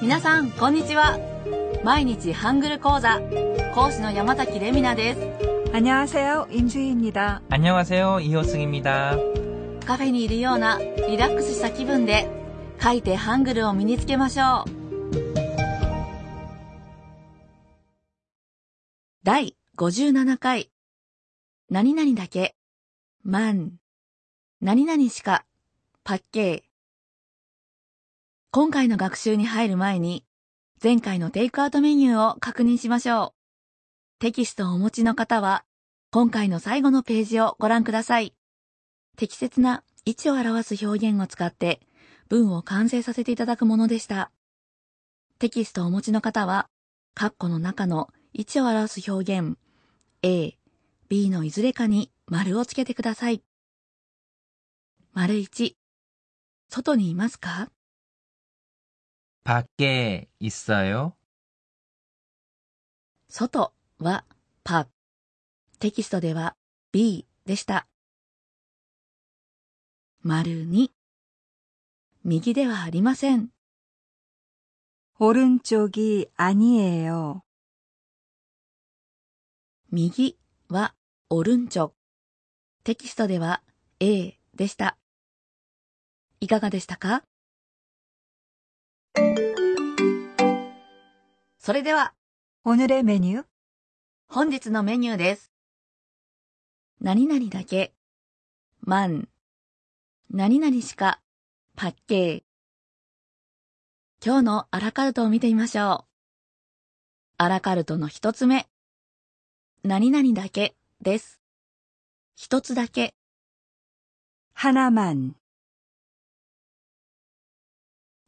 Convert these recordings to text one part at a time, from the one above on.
皆さんこんにちは毎日ハングル講座講師の山崎レミナです 안녕하세요. 임수희입니다. 안녕하세요. 이호승입니다. カフェにいるようなリラックスした気分で書いてハングルを身につけましょう第57回何々だけ万何々しかパッケー 今回の学習に入る前に前回のテイクアウトメニューを確認しましょう。テキストをお持ちの方は今回の最後のページをご覧ください。適切な位置を表す表現を使って文を完成させていただくものでした。テキストをお持ちの方は、カッコの中の位置を表す表現 A、B のいずれかに丸をつけてください。丸1、外にいますか？ 밖에 있어요? 外はパテキストでは B でした。丸2右ではありません。 오른쪽이 아니에요. 右はオルンチョ。テキストでは A でした。いかがでしたか それでは 오늘의 메뉴 本日のメニューです。何々だけ、万、何々しか、パッケー。今日のアラカルトを見てみましょう。アラカルトの一つ目、何々だけです。一つだけ、 하나만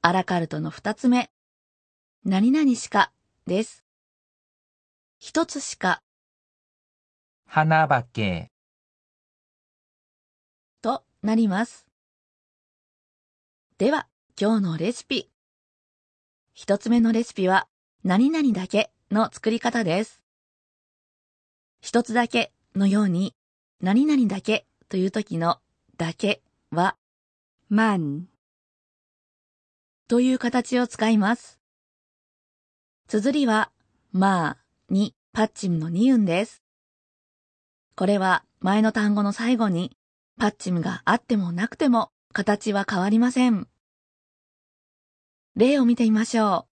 アラカルトの二つ目。何々しか、です。一つしか。花化け。となります。では、今日のレシピ。一つ目のレシピは、何々だけの作り方です。一つだけのように、何々だけという時のだけは、まんという形を使います。綴りは、まあにパッチムの2音です。これは前の単語の最後にパッチムがあってもなくても形は変わりません。例を見てみましょう。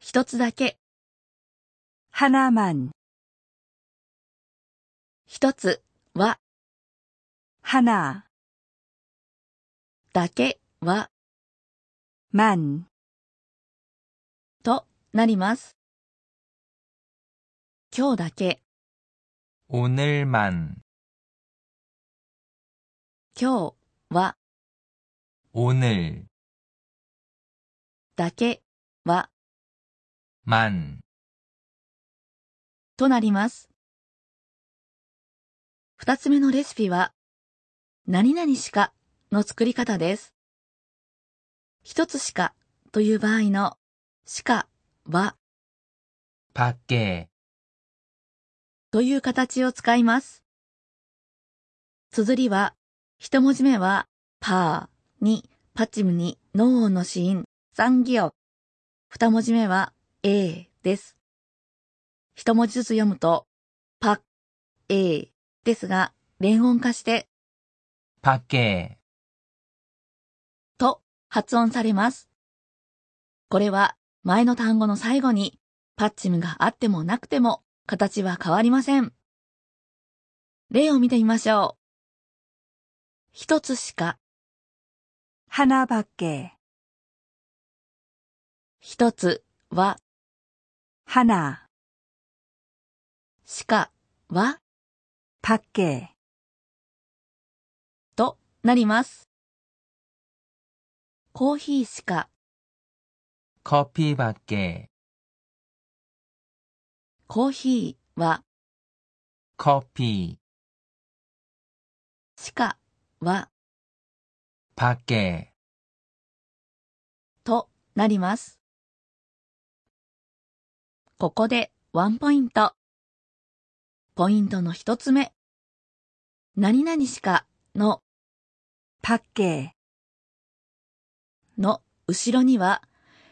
一つだけ、 하나만 一つは、 하나 だけは、 만 となります。今日だけ、 오늘만 今日は、 오늘 だけは、 만 となります。二つ目のレシピは、何々しかの作り方です。 一つしかという場合のしかはパッケーという形を使います。綴りは、一文字目はパーにパチムに脳音のサンギオ。二文字目は A です。一文字ずつ読むとパッ、A ですが連音化してパッケー発音されます。これは前の単語の最後にパッチムがあってもなくても形は変わりません。例を見てみましょう。一つしか。花ばけ。一つは。花。しかは。パッケ。となります。コーヒーしか、 커피밖에 コーヒーは、 커피 しかは、 밖에 となります。ここでワンポイント。ポイントの一つ目。何々しかの 밖에 の後ろには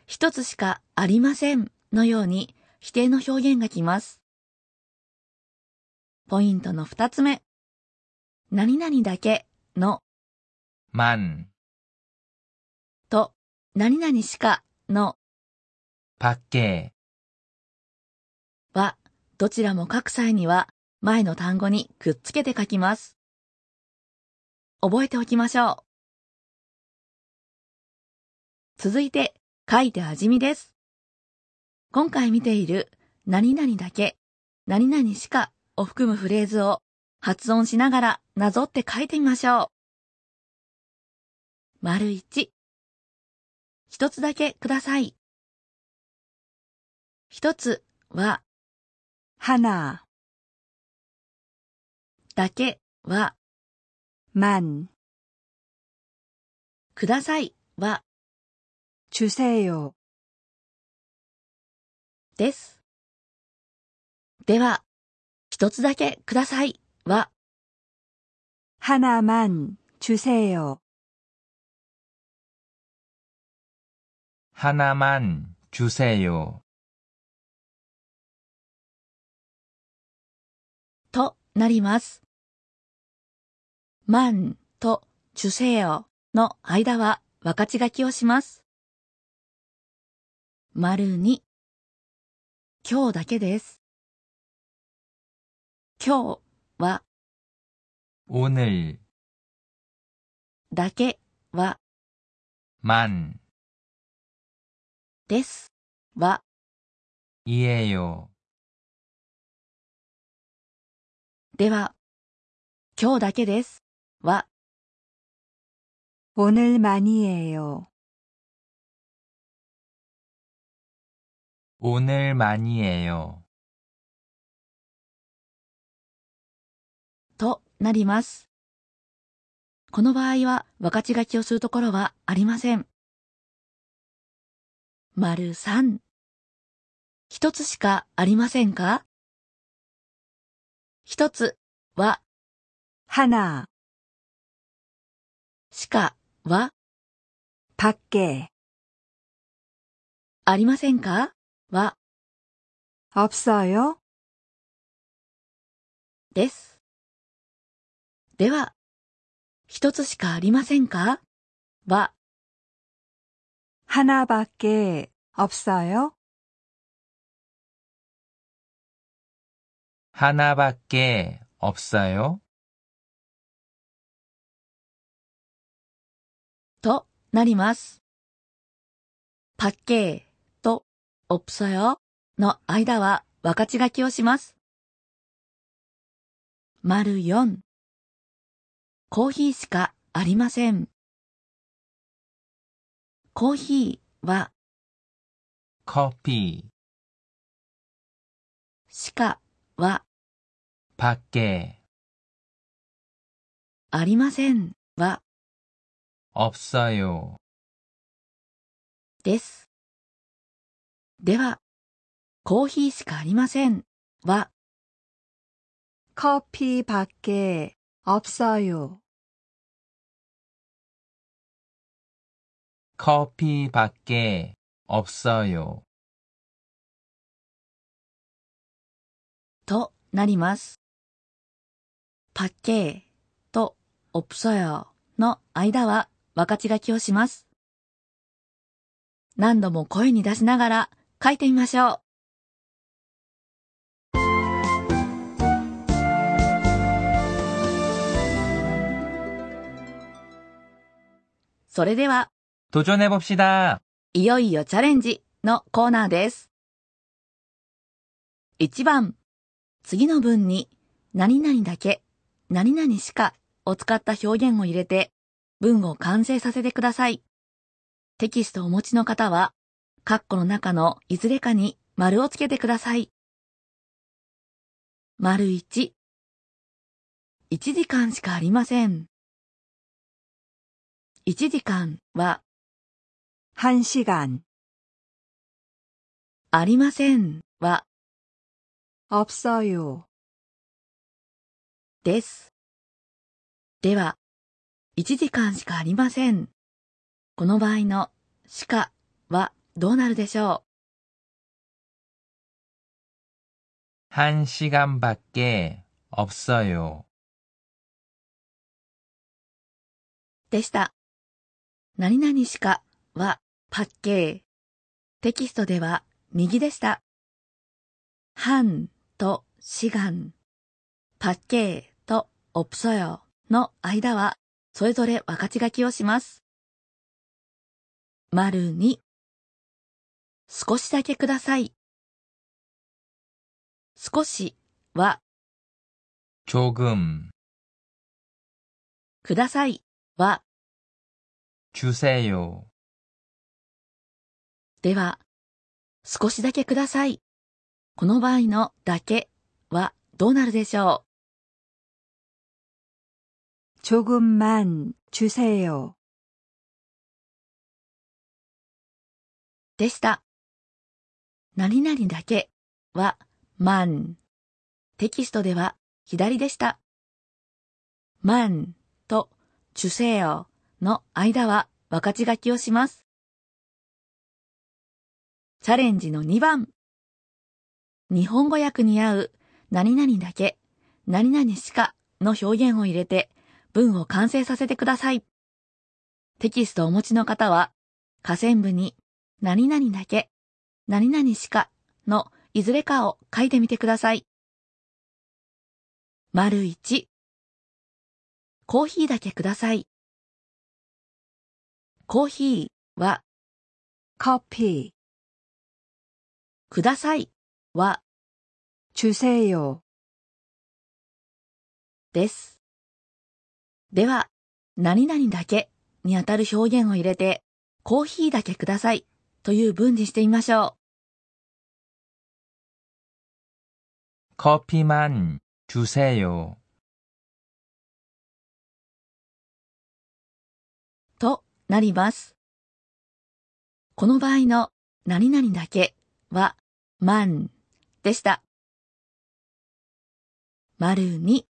一つしかありませんのように否定の表現がきます。ポイントの二つ目。何々だけの 만, と何々しかの 밖에, はどちらも書く際には前の単語にくっつけて書きます。覚えておきましょう。 続いて、書いて味見です。今回見ている、何々だけ、何々しかを含むフレーズを発音しながらなぞって書いてみましょう。丸一、一つだけください。一つは、花。だけは、まん。くださいは、주세요. です。では、一つだけくださいは 하나만 주세요. 하나만 주세요. となります。만と주세요の間は分かち書きをします。 丸に今日だけです。今日は 오늘, だけは 만, ですは 이에요. では今日だけですは 오늘만이에요. 오늘만이에요. となります。この場合は分かち書きをするところはありません。丸三。一つしかありませんか一つは 하나, しかは 밖에, ありませんか は 없어요? です。では、一つしかありませんかは 하나밖에 없어요? 하나밖에 없어요? となります。パッケー とオプソよの間は分かち書きをします。丸4コーヒーしかありません。コーヒーは 커피, しかは 밖에, ありませんは 없어요. です。 では、コーヒーしかありませんは 커피밖에 없어요. 커피밖에 없어요. となります。パッケーとオプソヨの間は分かち書きをします。何度も声に出しながら 書いてみましょう。それでは、 도전해봅시다. いよいよチャレンジのコーナーです。1番、次の文に何々だけ、何々しかを使った表現を入れて文を完成させてください。テキストをお持ちの方は、 カッコの中のいずれかに丸をつけてください。丸1、1時間しかありません。1時間は 한시간 ありませんは 없어요. です。では、1時間しかありません。この場合のしかは どうなるでしょ 한 시간밖에 없어요. うでした。何々しかはパッケー。テキストでは右でした。한と시간、パッケーと없어요の間はそれぞれ分かち書きをします。丸に 少しだけください。少しは 조금 くださいは 주세요. では、少しだけください。この場合のだけはどうなるでしょ 조금만 주세요. うでした。 何々だけは、まん。テキストでは、左でした。まんと、主せよの間は、分かち書きをします。チャレンジの2番。日本語訳に合う、何々だけ、何々しかの表現を入れて、文を完成させてください。テキストをお持ちの方は、下線部に、何々だけ何々しかのいずれかを書いてみてください。丸1コーヒーだけください。コーヒーは 커피 くださいは 주세요. です。では、何々だけにあたる表現を入れて、コーヒーだけください という文にしてみましょ 커피만 주세요. うとなります。この場合の何々だけは man でした。丸2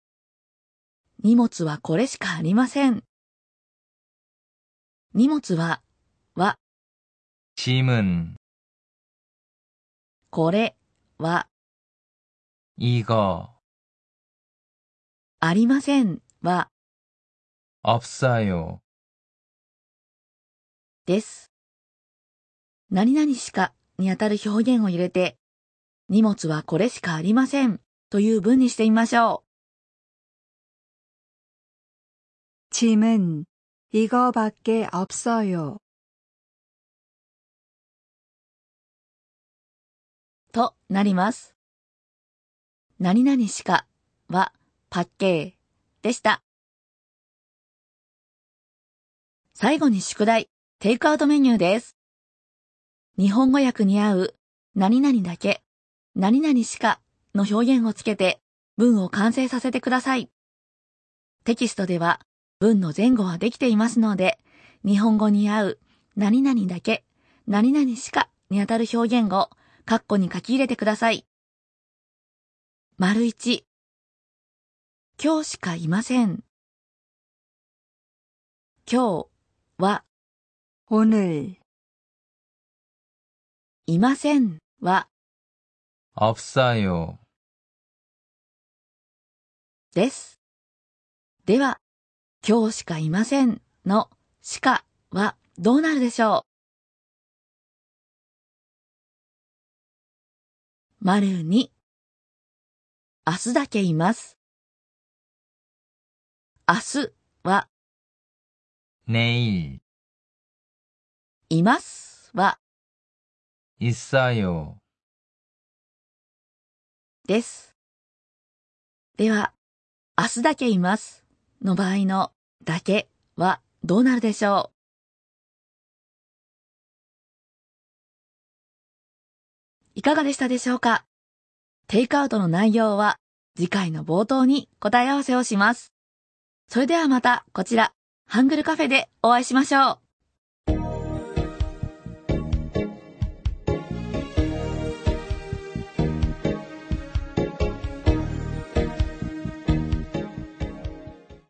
荷物はこれしかありません。荷物はは 짐은 これは 이거 ありませんは 없어요. です。何々しかにあたる表現を入れて、荷物はこれしかありませんという文にしてみましょ 짐은 이거밖에 없어요. となります。何々しかはパッケーでした。最後に宿題、テイクアウトメニューです。日本語訳に合う何々だけ、何々しかの表現をつけて文を完成させてください。テキストでは文の前後はできていますので、日本語に合う何々だけ、何々しかにあたる表現をカッコに書き入れてください。丸一。今日しかいません。今日は 오늘 いませんは 없어요. です。では、今日しかいませんのしかはどうなるでしょう 丸に明日だけいます。明日は、ねい。いますは、いっさよ。です。では、明日だけいますの場合のだけはどうなるでしょう？いかがでしたでしょうか？テイクアウトの内容は次回の冒頭に答え合わせをします。それではまたこちら、ハングルカフェでお会いしましょう。